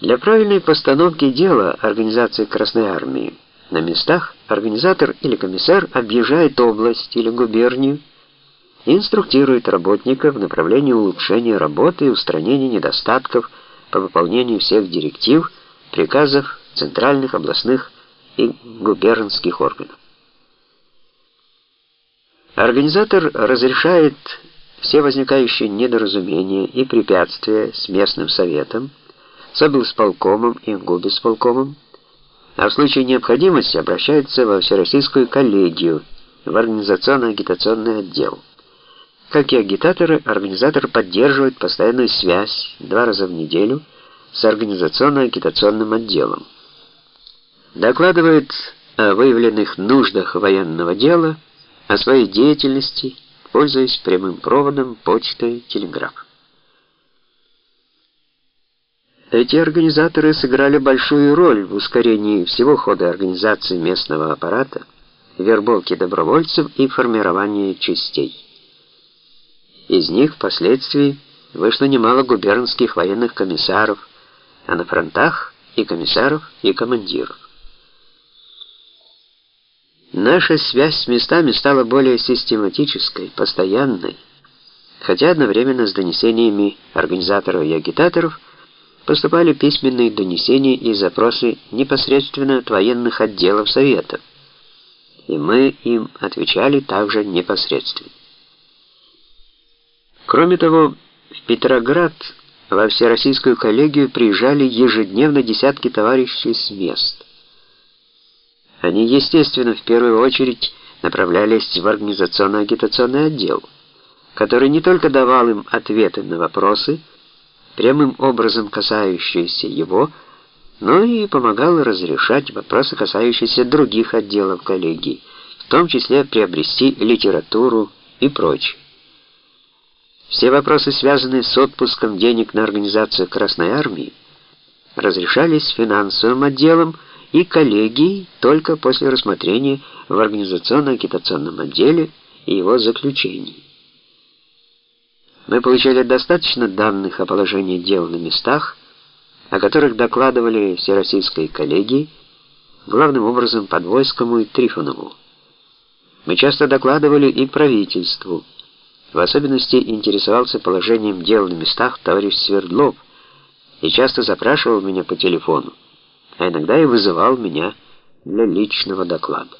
Для правильной постановки дела организации Красной Армии на местах организатор или комиссар объезжает область или губернию и инструктирует работников в направлении улучшения работы и устранения недостатков по выполнению всех директив, приказов центральных, областных и губернских органов. Организатор разрешает все возникающие недоразумения и препятствия с местным советом, с облсполкомом и губисполкомом, а в случае необходимости обращается во Всероссийскую коллегию, в организационно-агитационный отдел. Как и агитаторы, организатор поддерживает постоянную связь два раза в неделю с организационно-агитационным отделом. Докладывает о выявленных нуждах военного дела, о своей деятельности, пользуясь прямым проводом, почтой, телеграфом. Эти организаторы сыграли большую роль в ускорении всего хода организации местного аппарата, вербовки добровольцев и формирования частей. Из них впоследствии вышло немало губернских военных комиссаров, а на фронтах и комиссаров, и командиров. Наша связь с местами стала более систематической, постоянной, хотя одновременно с донесениями организаторов и агитаторов поступали письменные донесения и запросы непосредственно от военных отделов Советов, и мы им отвечали также непосредственно. Кроме того, в Петроград во Всероссийскую коллегию приезжали ежедневно десятки товарищей с мест. Они, естественно, в первую очередь направлялись в организационно-агитационный отдел, который не только давал им ответы на вопросы, прямым образом касающиеся его, но и помогал разрешать вопросы, касающиеся других отделов коллегии, в том числе приобрести литературу и прочее. Все вопросы, связанные с отпуском денег на организацию Красной Армии, разрешались финансовым отделом, и коллегией только после рассмотрения в организационно-агитационном отделе и его заключений. Мы получали достаточно данных о положении дел на местах, о которых докладывали Всероссийской коллегии, главным образом Подвойскому и Трифонову. Мы часто докладывали и правительству. В особенности интересовался положением дел на местах товарищ Свердлов и часто запрашивал меня по телефону а иногда и вызывал меня для личного доклада.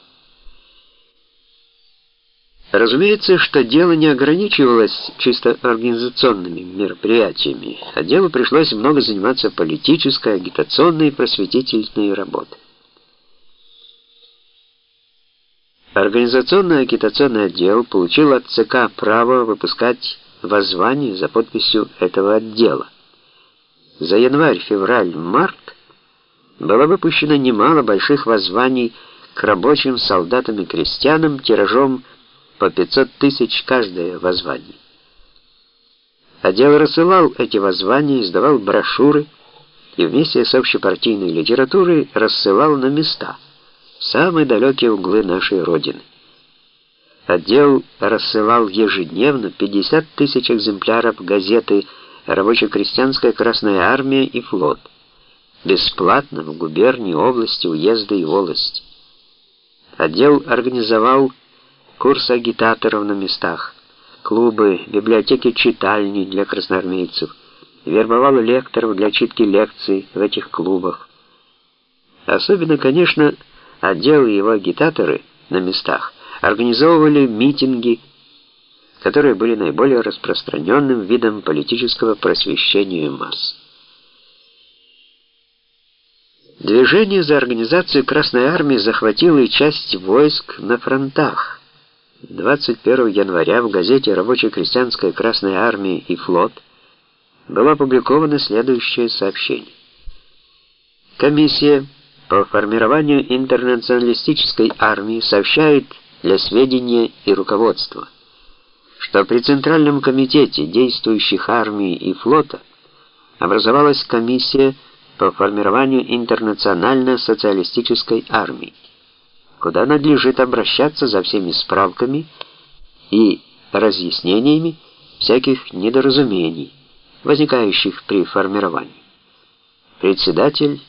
Разумеется, что дело не ограничивалось чисто организационными мероприятиями, а делу пришлось много заниматься политической, агитационной и просветительной работой. Организационный агитационный отдел получил от ЦК право выпускать воззвание за подписью этого отдела. За январь, февраль, март было выпущено немало больших воззваний к рабочим, солдатам и крестьянам тиражом по 500 тысяч каждое воззвание. Отдел рассылал эти воззвания, издавал брошюры и вместе с общепартийной литературой рассылал на места, в самые далекие углы нашей Родины. Отдел рассылал ежедневно 50 тысяч экземпляров газеты «Рабоче-крестьянская Красная Армия» и «Флот» бесплатно в губернии, области, уезды и волости. Отдел организовал курсы агитаторов на местах, клубы, библиотеки, читальни для красноармейцев, вербовал лекторов для читки лекций в этих клубах. Особенно, конечно, отдел его агитаторы на местах организовывали митинги, которые были наиболее распространенным видом политического просвещения масс. Движение за организацию Красной Армии захватило и часть войск на фронтах. 21 января в газете «Рабоче-крестьянская Красная Армия и флот» было опубликовано следующее сообщение. Комиссия по формированию интернационалистической армии сообщает для сведения и руководства, что при Центральном комитете действующих армий и флота образовалась комиссия по формированию интернационально-социалистической армии, куда надлежит обращаться за всеми справками и разъяснениями всяких недоразумений, возникающих при формировании. председатель